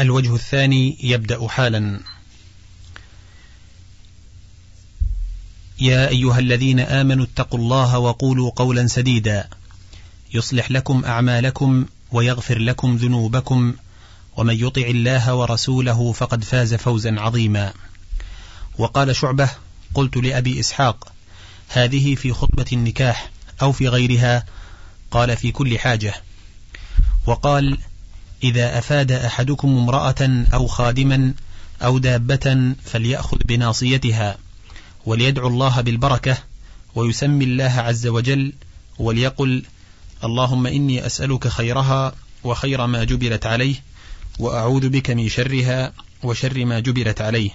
الوجه الثاني يبدأ حالا. يا أيها الذين آمنوا اتقوا الله وقولوا قولا سديدا. يصلح لكم أعمالكم ويغفر لكم ذنوبكم. ومن يطع الله ورسوله فقد فاز فوزا عظيما. وقال شعبة قلت لأبي إسحاق هذه في خطبة النكاح أو في غيرها؟ قال في كل حاجة. وقال إذا أفاد أحدكم امرأة أو خادما أو دابة فليأخذ بناصيتها وليدعو الله بالبركة ويسمي الله عز وجل وليقل اللهم إني أسألك خيرها وخير ما جبلت عليه وأعوذ بك من شرها وشر ما جبلت عليه.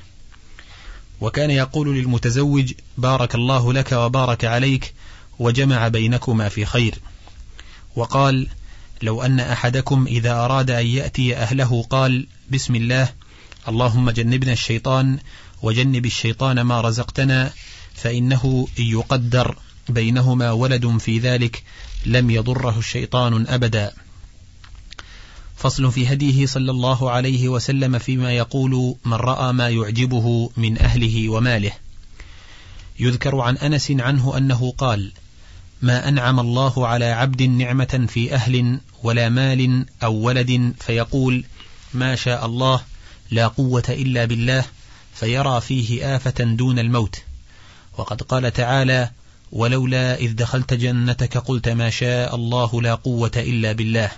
وكان يقول للمتزوج بارك الله لك وبارك عليك وجمع بينكما في خير. وقال لو أن أحدكم إذا أراد أن يأتي أهله قال بسم الله اللهم جنبنا الشيطان وجنب الشيطان ما رزقتنا فإنه إن يقدر بينهما ولد في ذلك لم يضره الشيطان أبدا. فصل في هديه صلى الله عليه وسلم فيما يقول من رأى ما يعجبه من أهله وماله. يذكر عن أنس عنه أنه قال ما أنعم الله على عبد نعمة في أهل ولا مال أو ولد فيقول ما شاء الله لا قوة إلا بالله فيرى فيه آفة دون الموت. وقد قال تعالى ولولا إذ دخلت جنتك قلت ما شاء الله لا قوة إلا بالله.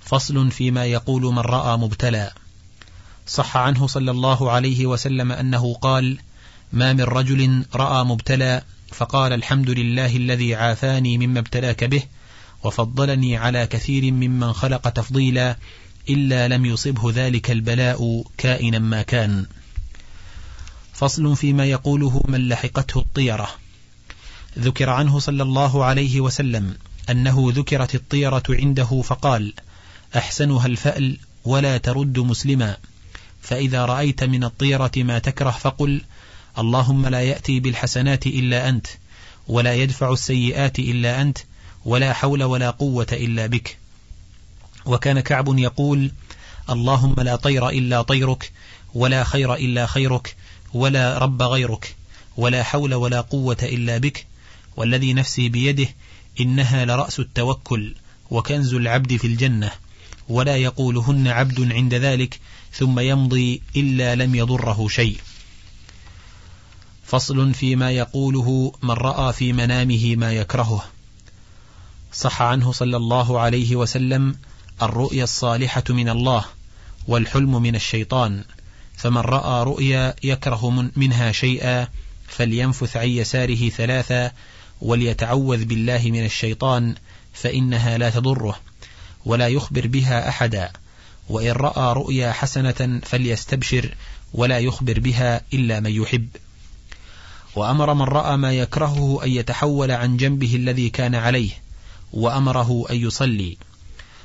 فصل فيما يقول من رأى مبتلى. صح عنه صلى الله عليه وسلم أنه قال ما من رجل رأى مبتلى فقال الحمد لله الذي عافاني مما ابتلاك به وفضلني على كثير ممن خلق تفضيلا إلا لم يصبه ذلك البلاء كائنا ما كان. فصل فيما يقوله من لحقته الطيرة. ذكر عنه صلى الله عليه وسلم أنه ذكرت الطيرة عنده فقال أحسنها الفأل ولا ترد مسلما. فإذا رأيت من الطيرة ما تكره فقل اللهم لا يأتي بالحسنات إلا أنت ولا يدفع السيئات إلا أنت ولا حول ولا قوة إلا بك. وكان كعب يقول اللهم لا طير إلا طيرك ولا خير إلا خيرك ولا رب غيرك ولا حول ولا قوة إلا بك. والذي نفسي بيده إنها لرأس التوكل وكنز العبد في الجنة ولا يقولهن عبد عند ذلك ثم يمضي إلا لم يضره شيء. فصل فيما يقوله من رأى في منامه ما يكرهه. صح عنه صلى الله عليه وسلم الرؤيا الصالحة من الله والحلم من الشيطان فمن رأى رؤيا يكره منها شيئا فلينفث عن يساره ثلاثا وليتعوذ بالله من الشيطان فإنها لا تضره ولا يخبر بها أحدا وإن رأى رؤيا حسنة فليستبشر ولا يخبر بها إلا من يحب. وأمر من رأى ما يكرهه أن يتحول عن جنبه الذي كان عليه وأمره أن يصلي.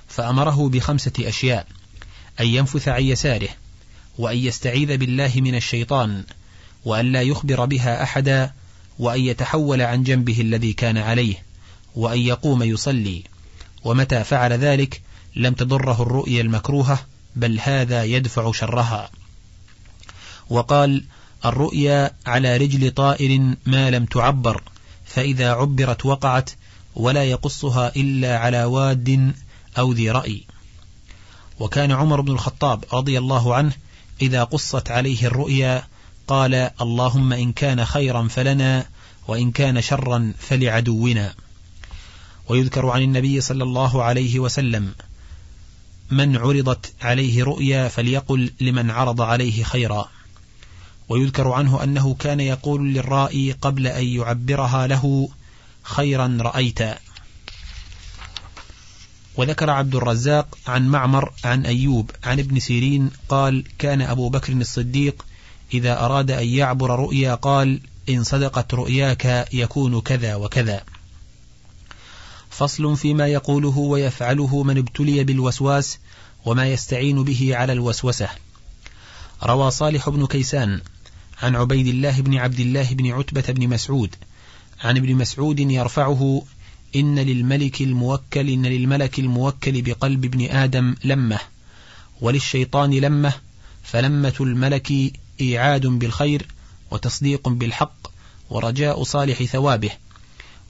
فأمره بخمسة أشياء أن ينفث عن يساره وأن يستعيذ بالله من الشيطان وأن لا يخبر بها أحدا وأن يتحول عن جنبه الذي كان عليه وأن يقوم يصلي. ومتى فعل ذلك لم تضره الرؤيا المكروهة بل هذا يدفع شرها. وقال الرؤيا على رجل طائر ما لم تعبر فإذا عبرت وقعت ولا يقصها إلا على واد أو ذي رأي. وكان عمر بن الخطاب رضي الله عنه إذا قصت عليه الرؤيا قال اللهم إن كان خيرا فلنا وإن كان شرا فلعدونا. ويذكر عن النبي صلى الله عليه وسلم من عرضت عليه رؤيا فليقل لمن عرض عليه خيرا. ويذكر عنه أنه كان يقول للرائي قبل أن يعبرها له خيرا رأيت. وذكر عبد الرزاق عن معمر عن أيوب عن ابن سيرين قال كان أبو بكر الصديق إذا أراد أن يعبر رؤيا قال إن صدقت رؤياك يكون كذا وكذا. فصل فيما يقوله ويفعله من ابتلي بالوسواس وما يستعين به على الوسوسة. روى صالح بن كيسان. عن عبيد الله بن عبد الله بن عتبة بن مسعود عن ابن مسعود يرفعه إن للملك الموكل إن للملك الموكل بقلب ابن آدم لمة وللشيطان لمة فلمة الملك إيعاد بالخير وتصديق بالحق ورجاء صالح ثوابه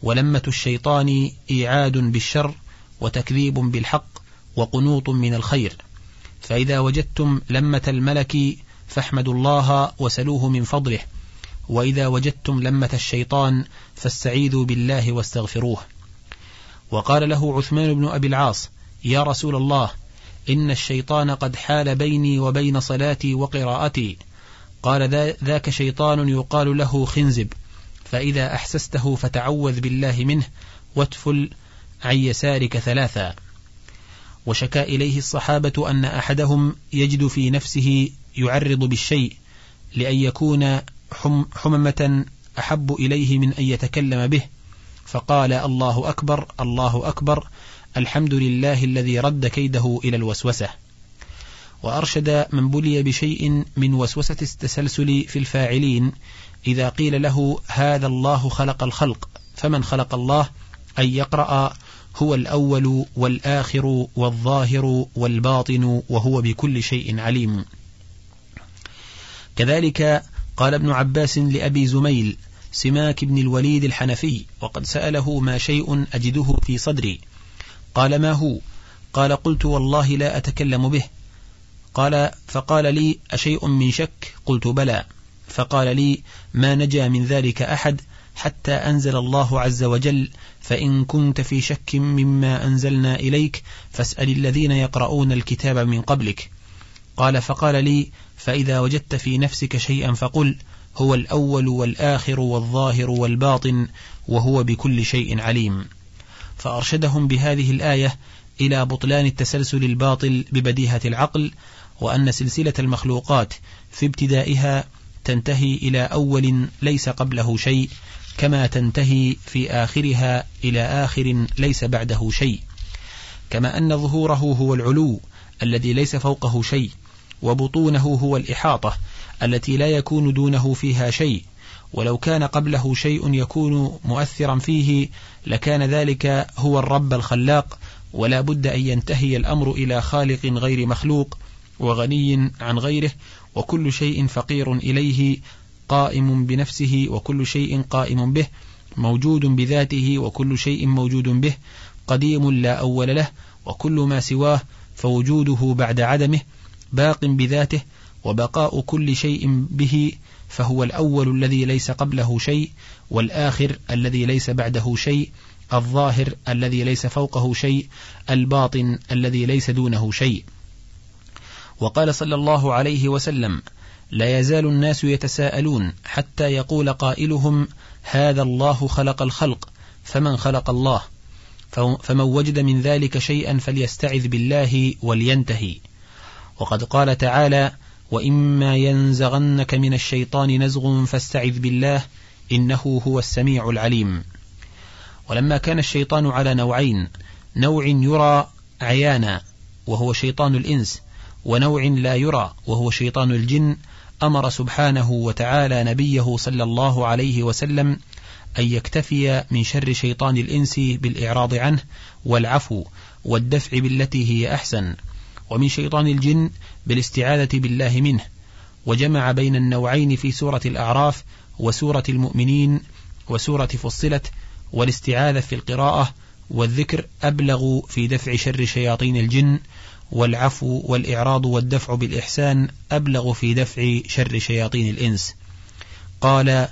ولمة الشيطان إيعاد بالشر وتكذيب بالحق وقنوط من الخير. فإذا وجدتم لمة الملك فاحمدوا الله وسلوه من فضله. وإذا وجدتم لمة الشيطان فاستعيذوا بالله واستغفروه. وقال له عثمان بن أبي العاص يا رسول الله إن الشيطان قد حال بيني وبين صلاتي وقراءتي. قال ذاك شيطان يقال له خنزب. فإذا أحسسته فتعوذ بالله منه واتفل عن يسارك ثلاثا. وشكا إليه الصحابة أن أحدهم يجد في نفسه يعرض بالشيء لأن يكون حم حممة أحب إليه من أن يتكلم به. فقال الله أكبر الله أكبر الحمد لله الذي رد كيده إلى الوسوسة. وأرشد من بلي بشيء من وسوسة التسلسل في الفاعلين إذا قيل له هذا الله خلق الخلق فمن خلق الله؟ أن يقرأ هو الأول والآخر والظاهر والباطن وهو بكل شيء عليم. كذلك قال ابن عباس لأبي زميل سماك بن الوليد الحنفي وقد سأله ما شيء أجده في صدري. قال ما هو؟ قال قلت والله لا أتكلم به. قال فقال لي أشيء من شك؟ قلت بلى. فقال لي ما نجا من ذلك أحد حتى أنزل الله عز وجل فإن كنت في شك مما أنزلنا إليك فاسأل الذين يقرؤون الكتاب من قبلك. قال فقال لي فإذا وجدت في نفسك شيئا فقل هو الأول والآخر والظاهر والباطن وهو بكل شيء عليم. فأرشدهم بهذه الآية إلى بطلان التسلسل الباطل ببديهة العقل وأن سلسلة المخلوقات في ابتدائها تنتهي إلى أول ليس قبله شيء كما تنتهي في آخرها إلى آخر ليس بعده شيء. كما أن ظهوره هو العلو الذي ليس فوقه شيء. وبطونه هو الإحاطة التي لا يكون دونه فيها شيء. ولو كان قبله شيء يكون مؤثرا فيه لكان ذلك هو الرب الخلاق ولا بد أن ينتهي الأمر إلى خالق غير مخلوق وغني عن غيره وكل شيء فقير إليه قائم بنفسه وكل شيء قائم به موجود بذاته وكل شيء موجود به قديم لا أول له وكل ما سواه فوجوده بعد عدمه باق بذاته وبقاء كل شيء به فهو الأول الذي ليس قبله شيء والآخر الذي ليس بعده شيء الظاهر الذي ليس فوقه شيء الباطن الذي ليس دونه شيء. وقال صلى الله عليه وسلم لا يزال الناس يتساءلون حتى يقول قائلهم هذا الله خلق الخلق فمن خلق الله؟ فمن وجد من ذلك شيئا فليستعذ بالله ولينتهي. وقد قال تعالى وإما ينزغنك من الشيطان نزغ فاستعذ بالله إنه هو السميع العليم. ولما كان الشيطان على نوعين نوع يرى عيانا وهو شيطان الإنس ونوع لا يرى وهو شيطان الجن أمر سبحانه وتعالى نبيه صلى الله عليه وسلم أن يكتفي من شر شيطان الإنس بالإعراض عنه والعفو والدفع بالتي هي أحسن. ومن شيطان الجن بالاستعاذة بالله منه وجمع بين النوعين في سورة الأعراف وسورة المؤمنين وسورة فصلت والاستعاذة في القراءة والذكر أبلغ في دفع شر شياطين الجن والعفو والإعراض والدفع بالإحسان أبلغ في دفع شر شياطين الإنس. قال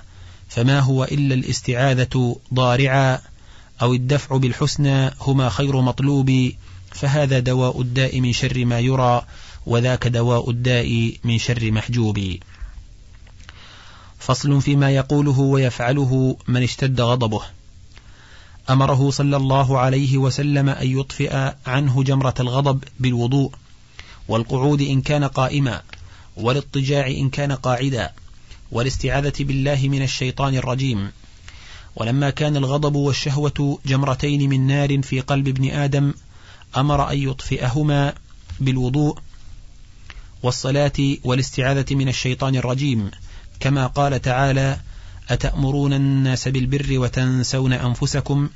فما هو إلا الاستعاذة ضارعا أو الدفع بالحسنى هما خير مطلوب فهذا دواء الداء من شر ما يرى وذاك دواء الداء من شر محجوب. فصل فيما يقوله ويفعله من اشتد غضبه. أمره صلى الله عليه وسلم أن يطفئ عنه جمرة الغضب بالوضوء والقعود إن كان قائما والاضطجاع إن كان قاعدا والاستعاذة بالله من الشيطان الرجيم. ولما كان الغضب والشهوة جمرتين من نار في قلب ابن آدم أمر أن يطفئهما بالوضوء والصلاة والاستعاذة من الشيطان الرجيم. كما قال تعالى أتأمرون الناس بالبر وتنسون أنفسكم؟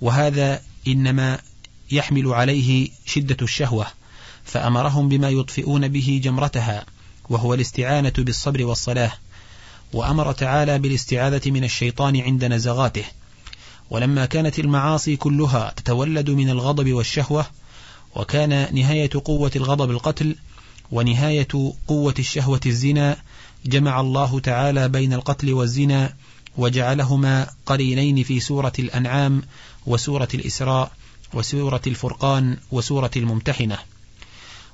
وهذا إنما يحمل عليه شدة الشهوة فأمرهم بما يطفئون به جمرتها وهو الاستعانة بالصبر والصلاة. وأمر تعالى بالاستعاذة من الشيطان عند نزغاته ولما كانت المعاصي كلها تتولد من الغضب والشهوة وكان نهاية قوة الغضب القتل ونهاية قوة الشهوة الزنا جمع الله تعالى بين القتل والزنا وجعلهما قرينين في سورة الأنعام وسورة الإسراء وسورة الفرقان وسورة الممتحنة.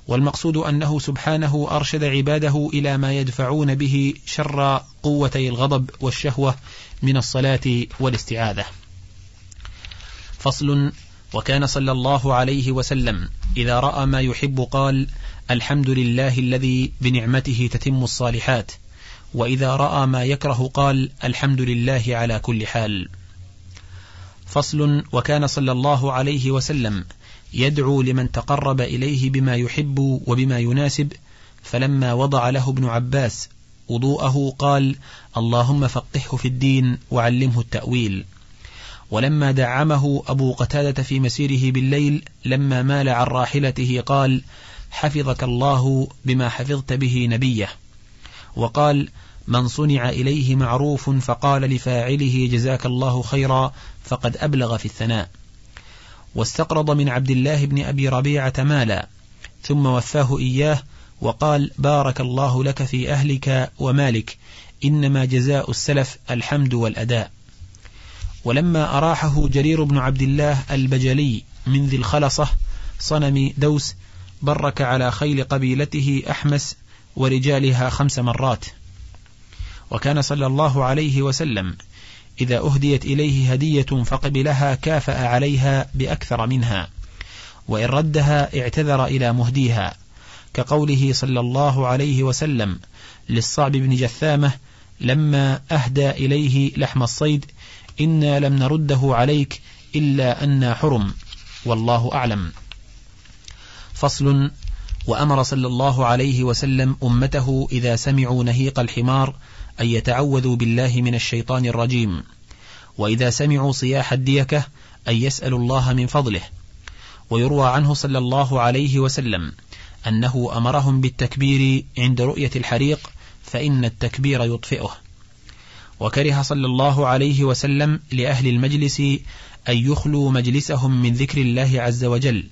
والمقصود أنه سبحانه أرشد عباده إلى ما يدفعون به شر قوتي الغضب والشهوة من الصلاة والاستعاذة. فصل وكان صلى الله عليه وسلم. إذا رأى ما يحب قال الحمد لله الذي بنعمته تتم الصالحات. وإذا رأى ما يكره قال الحمد لله على كل حال. فصل وكان صلى الله عليه وسلم يدعو لمن تقرب إليه بما يحب وبما يناسب فلما وضع له ابن عباس وضوءه قال اللهم فقهه في الدين وعلمه التأويل. ولما دعمه أبو قتادة في مسيره بالليل لما مال عن راحلته قال حفظك الله بما حفظت به نبيه وقال من صنع إليه معروف فقال لفاعله جزاك الله خيرا فقد أبلغ في الثناء واستقرض من عبد الله بن أبي ربيعة مالا ثم وفاه إياه وقال بارك الله لك في أهلك ومالك إنما جزاء السلف الحمد والأداء ولما أراحه جرير بن عبد الله البجلي من ذي الخلصة صنم دوس برك على خيل قبيلته أحمس ورجالها خمس مرات. وكان صلى الله عليه وسلم إذا أهديت إليه هدية فقبلها كافأ عليها بأكثر منها وإن ردها اعتذر إلى مهديها كقوله صلى الله عليه وسلم للصعب بن جثامة لما أهدى إليه لحم الصيد إنا لم نرده عليك إلا أنا حرم. والله أعلم. فصل. وأمر صلى الله عليه وسلم أمته إذا سمعوا نهيق الحمار أن يتعوذوا بالله من الشيطان الرجيم. وإذا سمعوا صياح الديكة أن يسألوا الله من فضله. ويروى عنه صلى الله عليه وسلم أنه أمرهم بالتكبير عند رؤية الحريق فإن التكبير يطفئه. وكره صلى الله عليه وسلم لأهل المجلس أن يخلوا مجلسهم من ذكر الله عز وجل.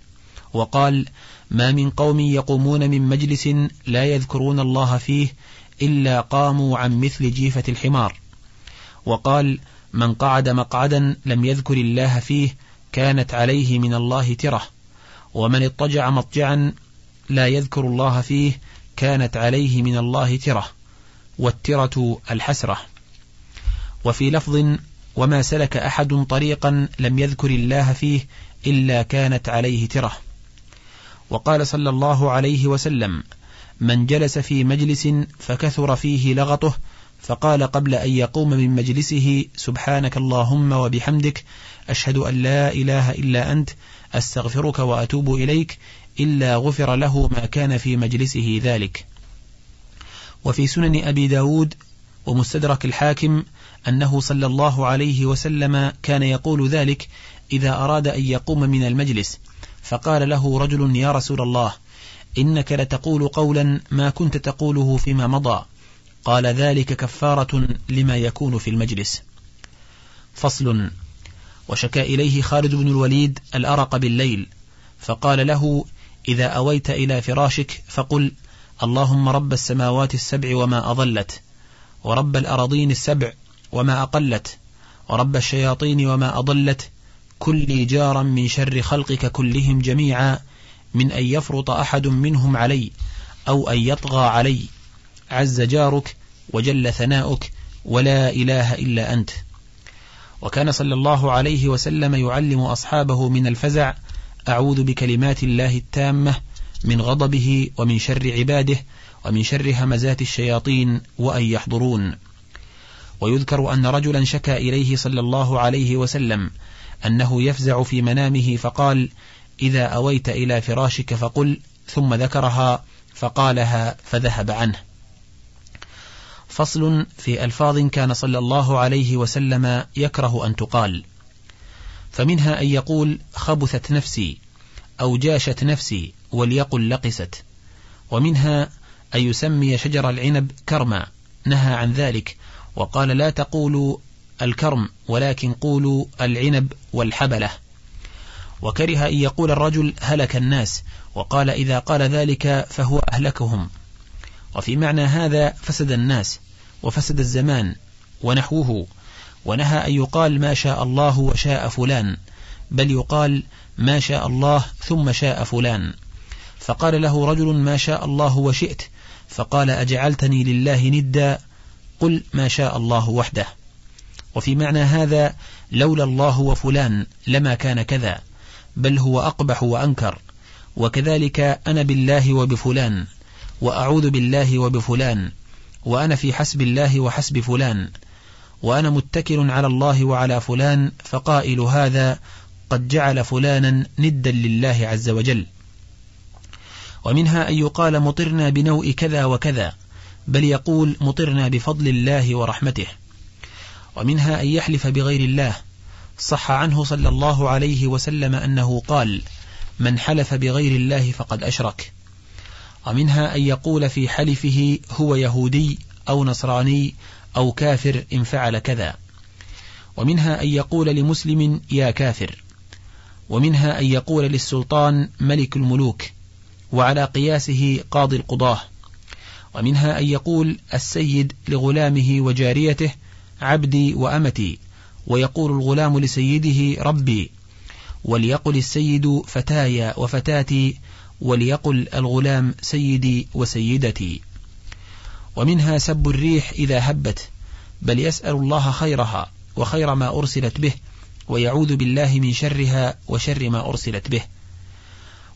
وقال ما من قوم يقومون من مجلس لا يذكرون الله فيه إلا قاموا عن مثل جيفة الحمار وقال من قعد مقعدا لم يذكر الله فيه كانت عليه من الله ترة. ومن اضطجع مضجعا لا يذكر الله فيه كانت عليه من الله ترة والترة الحسرة. وفي لفظ وما سلك أحد طريقا لم يذكر الله فيه إلا كانت عليه ترة. وقال صلى الله عليه وسلم من جلس في مجلس فكثر فيه لغطه فقال قبل أن يقوم من مجلسه سبحانك اللهم وبحمدك أشهد أن لا إله إلا أنت أستغفرك وأتوب إليك إلا غفر له ما كان في مجلسه ذلك. وفي سنن أبي داود ومستدرك الحاكم أنه صلى الله عليه وسلم كان يقول ذلك إذا أراد أن يقوم من المجلس. فقال له رجل يا رسول الله إنك لتقول قولا ما كنت تقوله فيما مضى. قال ذلك كفارة لما يكون في المجلس. فصل. وشكى إليه خالد بن الوليد الأرق بالليل. فقال له إذا أويت إلى فراشك فقل اللهم رب السماوات السبع وما أضلت ورب الأراضين السبع وما أقلت ورب الشياطين وما أضلت كل جارا من شر خلقك كلهم جميعا من أن يفرط أحد منهم علي أو أن يطغى علي. عز جارك وجل ثناؤك ولا إله إلا أنت. وكان صلى الله عليه وسلم يعلم أصحابه من الفزع أعوذ بكلمات الله التامة من غضبه ومن شر عباده ومن شر همزات الشياطين وأن يحضرون. ويذكر أن رجلا شكى إليه صلى الله عليه وسلم أنه يفزع في منامه فقال إذا أويت إلى فراشك فقل. ثم ذكرها فقالها فذهب عنه. فصل في ألفاظ كان صلى الله عليه وسلم يكره أن تقال. فمنها أن يقول خبثت نفسي أو جاشت نفسي وليقل لقست. ومنها أن يسمي شجر العنب كرما نهى عن ذلك وقال لا تقولوا الكرم ولكن قولوا العنب والحبلة. وكره أن يقول الرجل هلك الناس وقال إذا قال ذلك فهو أهلكهم. وفي معنى هذا فسد الناس وفسد الزمان ونحوه. ونهى أن يقال ما شاء الله وشاء فلان بل يقال ما شاء الله ثم شاء فلان. فقال له رجل ما شاء الله وشئت فقال أجعلتني لله ندا قل ما شاء الله وحده. وفي معنى هذا لولا الله وفلان لما كان كذا بل هو أقبح وأنكر وكذلك أنا بالله وبفلان وأعوذ بالله وبفلان وأنا في حسب الله وحسب فلان وأنا متكل على الله وعلى فلان فقائل هذا قد جعل فلانا ندا لله عز وجل. ومنها أن يقال مطرنا بنوء كذا وكذا. بل يقول مطرنا بفضل الله ورحمته ومنها أن يحلف بغير الله صح عنه صلى الله عليه وسلم أنه قال من حلف بغير الله فقد أشرك ومنها أن يقول في حلفه هو يهودي أو نصراني أو كافر إن فعل كذا ومنها أن يقول لمسلم يا كافر ومنها أن يقول للسلطان ملك الملوك وعلى قياسه قاضي القضاة ومنها أن يقول السيد لغلامه وجاريته عبدي وأمتي ويقول الغلام لسيده ربي وليقل السيد فتايا وفتاتي وليقل الغلام سيدي وسيدتي. ومنها سب الريح إذا هبت بل يسأل الله خيرها وخير ما أرسلت به ويعوذ بالله من شرها وشر ما أرسلت به.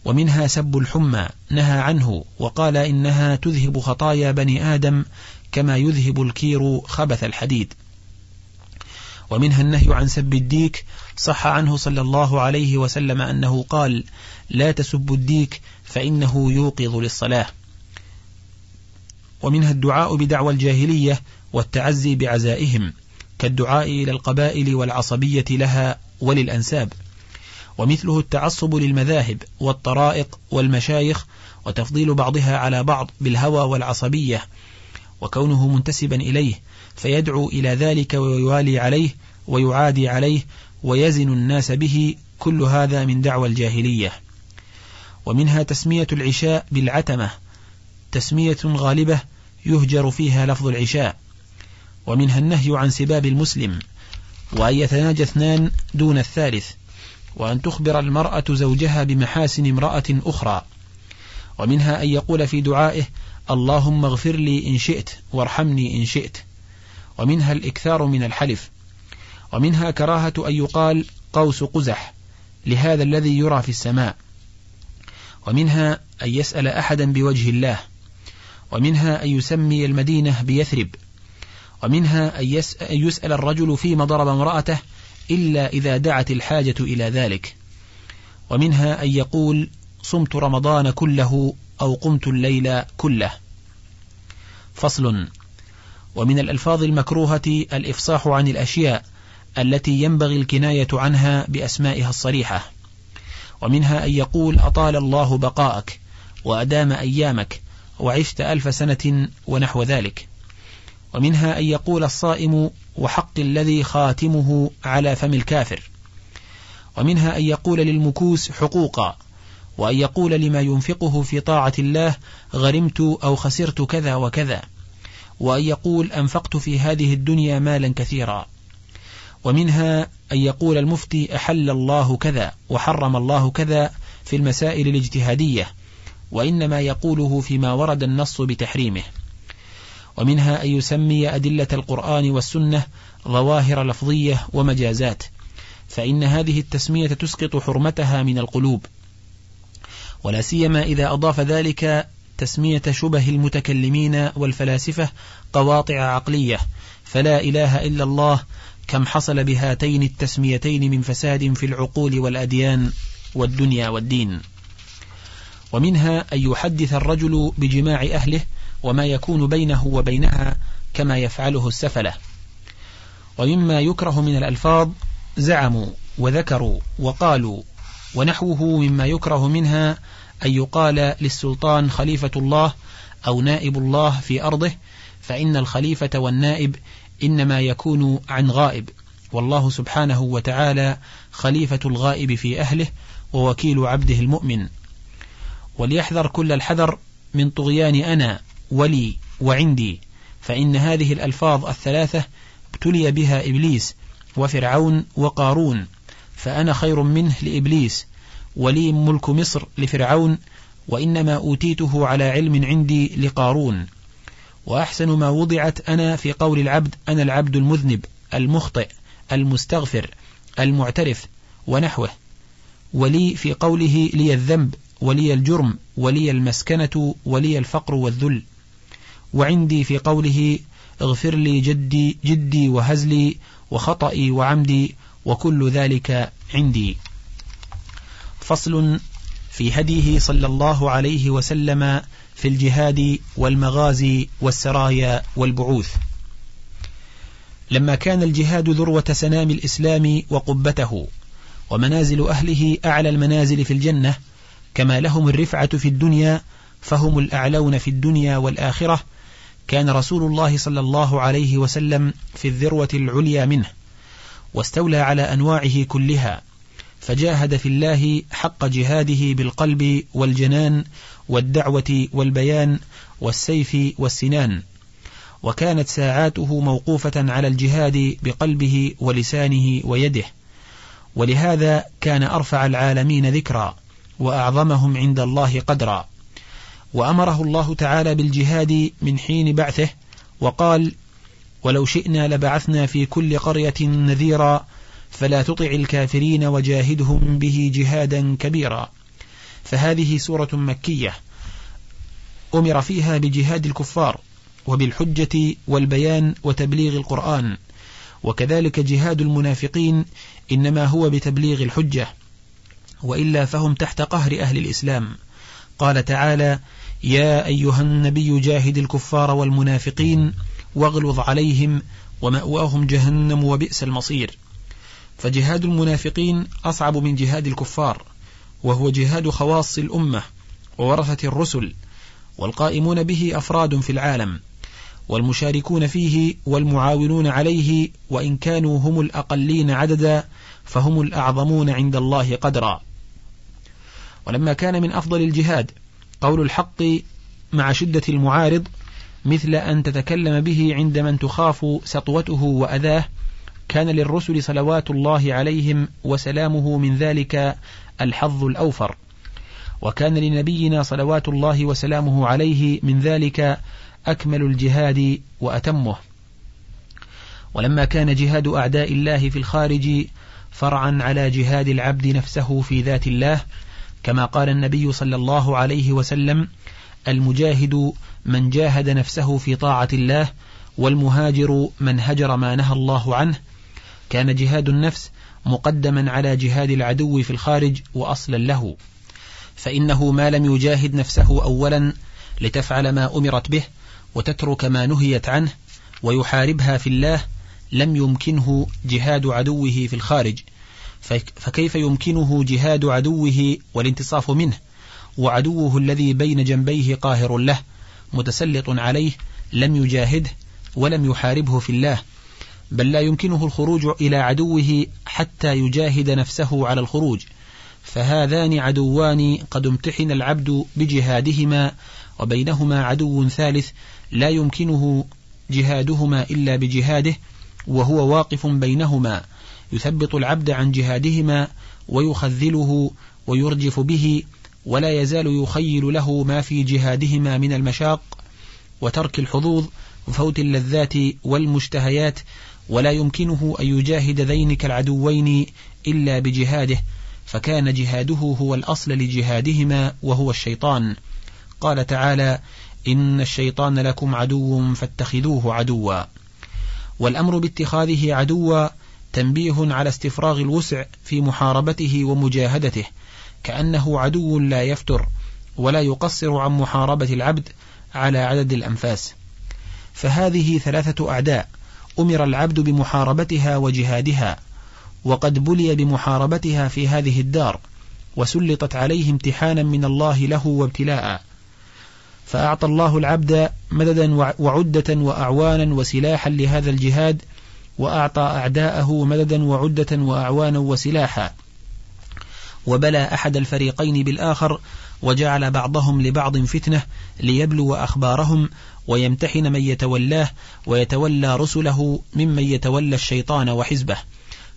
ومنها سب الحمى نهى عنه وقال إنها تذهب خطايا بني آدم كما يذهب الكير خبث الحديد. ومنها النهي عن سب الديك صح عنه صلى الله عليه وسلم أنه قال لا تسبوا الديك فإنه يوقظ للصلاة. ومنها الدعاء بدعوى الجاهلية والتعزي بعزائهم كالدعاء إلى القبائل والعصبية لها وللأنساب. ومثله التعصب للمذاهب والطرائق والمشايخ وتفضيل بعضها على بعض بالهوى والعصبية وكونه منتسبا إليه فيدعو إلى ذلك ويوالي عليه ويعادي عليه ويزن الناس به كل هذا من دعوى الجاهلية. ومنها تسمية العشاء بالعتمة تسمية غالبة يهجر فيها لفظ العشاء. ومنها النهي عن سباب المسلم وأن يتناجى اثنان دون الثالث. وأن تخبر المرأة زوجها بمحاسن امرأة أخرى. ومنها أن يقول في دعائه اللهم اغفر لي إن شئت وارحمني إن شئت. ومنها الإكثار من الحلف. ومنها كراهة أن يقال قوس قزح لهذا الذي يرى في السماء. ومنها أن يسأل أحدا بوجه الله. ومنها أن يسمي المدينة بيثرب. ومنها أن يسأل الرجل فيما ضرب امرأته إلا إذا دعت الحاجة إلى ذلك. ومنها أن يقول صمت رمضان كله أو قمت الليل كله. فصل. ومن الألفاظ المكروهة الإفصاح عن الأشياء التي ينبغي الكناية عنها بأسمائها الصريحة. ومنها أن يقول أطال الله بقاءك وأدام أيامك وعشت ألف سنة ونحو ذلك. ومنها أن يقول الصائم وحق الذي خاتمه على فم الكافر. ومنها أن يقول للمكوس حقوقا وأن يقول لما ينفقه في طاعة الله غرمت أو خسرت كذا وكذا وأن يقول أنفقت في هذه الدنيا مالا كثيرا. ومنها أن يقول المفتي أحل الله كذا وحرم الله كذا في المسائل الاجتهادية وإنما يقوله فيما ورد النص بتحريمه. ومنها أن يسمي أدلة القرآن والسنة ظواهر لفظية ومجازات فإن هذه التسمية تسقط حرمتها من القلوب. ولا سيما إذا أضاف ذلك تسمية شبه المتكلمين والفلاسفة قواطع عقلية فلا إله إلا الله كم حصل بهاتين التسميتين من فساد في العقول والأديان والدنيا والدين. ومنها أن يحدث الرجل بجماع أهله وما يكون بينه وبينها كما يفعله السفلة. ومما يكره من الألفاظ زعموا وذكروا وقالوا ونحوه مما يكره منها أن يقال للسلطان خليفة الله أو نائب الله في أرضه فإن الخليفة والنائب إنما يكون عن غائب. والله سبحانه وتعالى خليفة الغائب في أهله ووكيل عبده المؤمن. وليحذر كل الحذر من طغيان أنا ولي وعندي فإن هذه الألفاظ الثلاثة ابتلي بها إبليس وفرعون وقارون فأنا خير منه لإبليس ولي ملك مصر لفرعون وإنما أوتيته على علم عندي لقارون. وأحسن ما وضعت أنا في قول العبد أنا العبد المذنب المخطئ المستغفر المعترف ونحوه. ولي في قوله لي الذنب ولي الجرم ولي المسكنة ولي الفقر والذل. وعندي في قوله اغفر لي جدي جدي وهزلي وخطئي وعمدي وكل ذلك عندي. فصل في هديه صلى الله عليه وسلم في الجهاد والمغازي والسرايا والبعوث. لما كان الجهاد ذروة سنام الإسلام وقبته ومنازل أهله أعلى المنازل في الجنة كما لهم الرفعة في الدنيا فهم الأعلون في الدنيا والآخرة كان رسول الله صلى الله عليه وسلم في الذروة العليا منه واستولى على أنواعه كلها فجاهد في الله حق جهاده بالقلب والجنان والدعوة والبيان والسيف والسنان وكانت ساعاته موقوفة على الجهاد بقلبه ولسانه ويده ولهذا كان أرفع العالمين ذكرا وأعظمهم عند الله قدرا. وأمره الله تعالى بالجهاد من حين بعثه وقال ولو شئنا لبعثنا في كل قرية نذيرا فلا تطع الكافرين وجاهدهم به جهادا كبيرا. فهذه سورة مكية أمر فيها بجهاد الكفار وبالحجة والبيان وتبليغ القرآن وكذلك جهاد المنافقين إنما هو بتبليغ الحجة وإلا فهم تحت قهر أهل الإسلام. قال تعالى يا أيها النبي جاهد الكفار والمنافقين واغلظ عليهم ومأواهم جهنم وبئس المصير. فجهاد المنافقين أصعب من جهاد الكفار وهو جهاد خواص الأمة وورثة الرسل والقائمون به أفراد في العالم والمشاركون فيه والمعاونون عليه وإن كانوا هم الأقلين عددا فهم الأعظمون عند الله قدرا. ولما كان من أفضل الجهاد قول الحق مع شدة المعارض مثل أن تتكلم به عند من تخاف سطوته وأذاه كان للرسل صلوات الله عليهم وسلامه من ذلك الحظ الأوفر. وكان لنبينا صلوات الله وسلامه عليه من ذلك أكمل الجهاد وأتمه. ولما كان جهاد أعداء الله في الخارج فرعا على جهاد العبد نفسه في ذات الله كما قال النبي صلى الله عليه وسلم المجاهد من جاهد نفسه في طاعة الله والمهاجر من هجر ما نهى الله عنه. كان جهاد النفس مقدما على جهاد العدو في الخارج وأصلا له. فإنه ما لم يجاهد نفسه أولا لتفعل ما أمرت به وتترك ما نهيت عنه ويحاربها في الله لم يمكنه جهاد عدوه في الخارج. فكيف يمكنه جهاد عدوه والانتصاف منه؟ وعدوه الذي بين جنبيه قاهر له متسلط عليه لم يجاهده ولم يحاربه في الله. بل لا يمكنه الخروج إلى عدوه حتى يجاهد نفسه على الخروج. فهذان عدوان قد امتحن العبد بجهادهما وبينهما عدو ثالث لا يمكنه جهادهما إلا بجهاده وهو واقف بينهما. يثبط العبد عن جهادهما ويخذله ويرجف به ولا يزال يخيل له ما في جهادهما من المشاق وترك الحظوظ وفوت اللذات والمشتهيات ولا يمكنه أن يجاهد ذينك العدوين إلا بجهاده فكان جهاده هو الأصل لجهادهما وهو الشيطان. قال تعالى إن الشيطان لكم عدو فاتخذوه عدوا. والأمر باتخاذه عدوا تنبيه على استفراغ الوسع في محاربته ومجاهدته كأنه عدو لا يفتر ولا يقصر عن محاربة العبد على عدد الأنفاس. فهذه ثلاثة أعداء أمر العبد بمحاربتها وجهادها وقد بلي بمحاربتها في هذه الدار وسلطت عليه امتحانا من الله له وابتلاء. فأعطى الله العبد مددا وعدة وأعوانا وسلاحا لهذا الجهاد وأعطى أعداءه مددا وعدة وأعوانا وسلاحا. وبلى أحد الفريقين بالآخر وجعل بعضهم لبعض فتنة ليبلو أخبارهم ويمتحن من يتولاه ويتولى رسله ممن يتولى الشيطان وحزبه.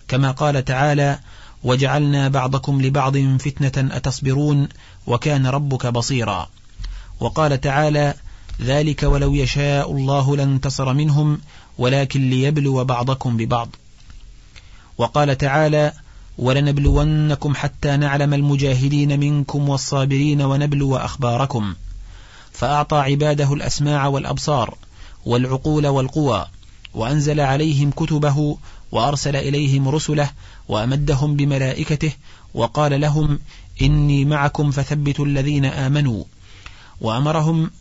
كما قال تعالى وجعلنا بعضكم لبعض فتنة أتصبرون وكان ربك بصيرا وقال تعالى ذلك ولو يشاء الله لانتصر منهم ولكن ليبلو بعضكم ببعض. وقال تعالى ولنبلونكم حتى نعلم المجاهدين منكم والصابرين ونبلو أخباركم. فأعطى عباده الأسماع والأبصار والعقول والقوى وأنزل عليهم كتبه وأرسل إليهم رسله وأمدهم بملائكته وقال لهم إني معكم فثبتوا الذين آمنوا. وأمرهم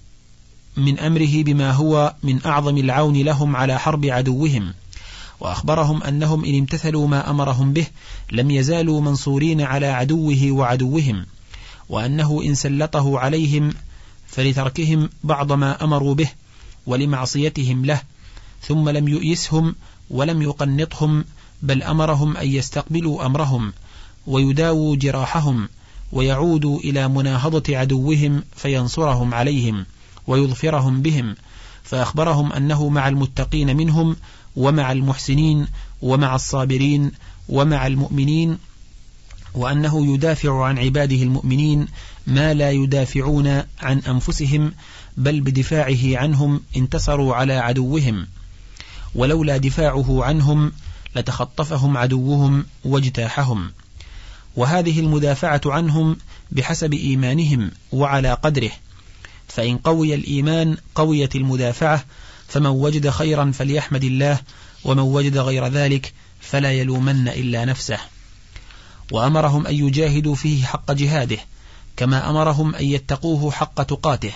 من أمره بما هو من أعظم العون لهم على حرب عدوهم. وأخبرهم أنهم إن امتثلوا ما أمرهم به لم يزالوا منصورين على عدوه وعدوهم. وأنه إن سلطه عليهم فلتركهم بعض ما أمروا به ولمعصيتهم له ثم لم يؤيسهم ولم يقنطهم بل أمرهم أن يستقبلوا أمرهم ويداووا جراحهم ويعودوا إلى مناهضة عدوهم فينصرهم عليهم. ويظفرهم بهم فأخبرهم أنه مع المتقين منهم ومع المحسنين ومع الصابرين ومع المؤمنين وأنه يدافع عن عباده المؤمنين ما لا يدافعون عن أنفسهم بل بدفاعه عنهم انتصروا على عدوهم. ولولا دفاعه عنهم لتخطفهم عدوهم واجتاحهم. وهذه المدافعة عنهم بحسب إيمانهم وعلى قدره. فإن قوي الإيمان قويت المدافعة فمن وجد خيرا فليحمد الله ومن وجد غير ذلك فلا يلومن إلا نفسه. وأمرهم أن يجاهدوا فيه حق جهاده كما أمرهم أن يتقوه حق تقاته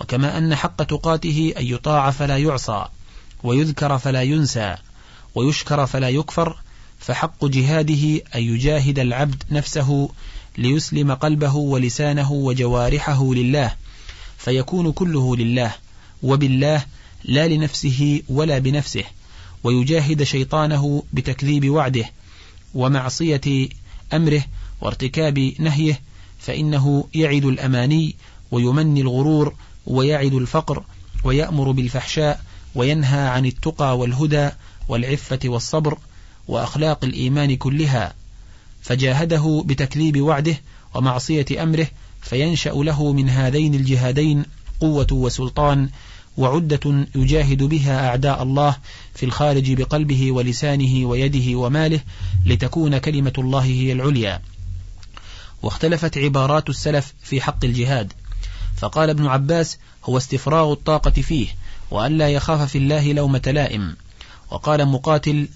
وكما أن حق تقاته أن يطاع فلا يعصى ويذكر فلا ينسى ويشكر فلا يكفر فحق جهاده أن يجاهد العبد نفسه ليسلم قلبه ولسانه وجوارحه لله فيكون كله لله وبالله لا لنفسه ولا بنفسه ويجاهد شيطانه بتكذيب وعده ومعصية أمره وارتكاب نهيه فإنه يعد الأماني ويمني الغرور ويعد الفقر ويأمر بالفحشاء وينهى عن التقى والهدى والعفة والصبر وأخلاق الإيمان كلها فجاهده بتكذيب وعده ومعصية أمره فينشأ له من هذين الجهادين قوة وسلطان وعدة يجاهد بها أعداء الله في الخارج بقلبه ولسانه ويده وماله لتكون كلمة الله هي العليا. واختلفت عبارات السلف في حق الجهاد. فقال ابن عباس هو استفراغ الطاقة فيه وأن لا يخاف في الله لومة لائم. وقال مقاتل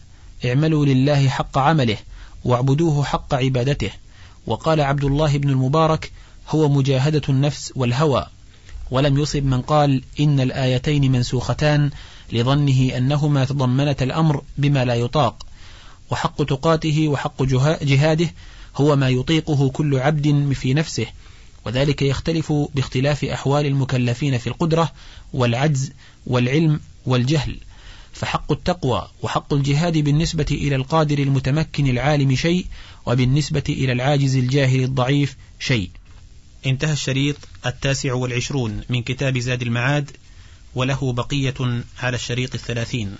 اعملوا لله حق عمله واعبدوه حق عبادته. وقال عبد الله بن المبارك هو مجاهدة النفس والهوى. ولم يصب من قال إن الآيتين منسوختان لظنه أنهما تضمنت الأمر بما لا يطاق. وحق تقاته وحق جهاده هو ما يطيقه كل عبد في نفسه. وذلك يختلف باختلاف أحوال المكلفين في القدرة والعجز والعلم والجهل. فحق التقوى وحق الجهاد بالنسبة إلى القادر المتمكن العالم شيء وبالنسبة إلى العاجز الجاهل الضعيف شيء. انتهى الشريط التاسع والعشرون من كتاب زاد المعاد وله بقية على الشريط الثلاثين.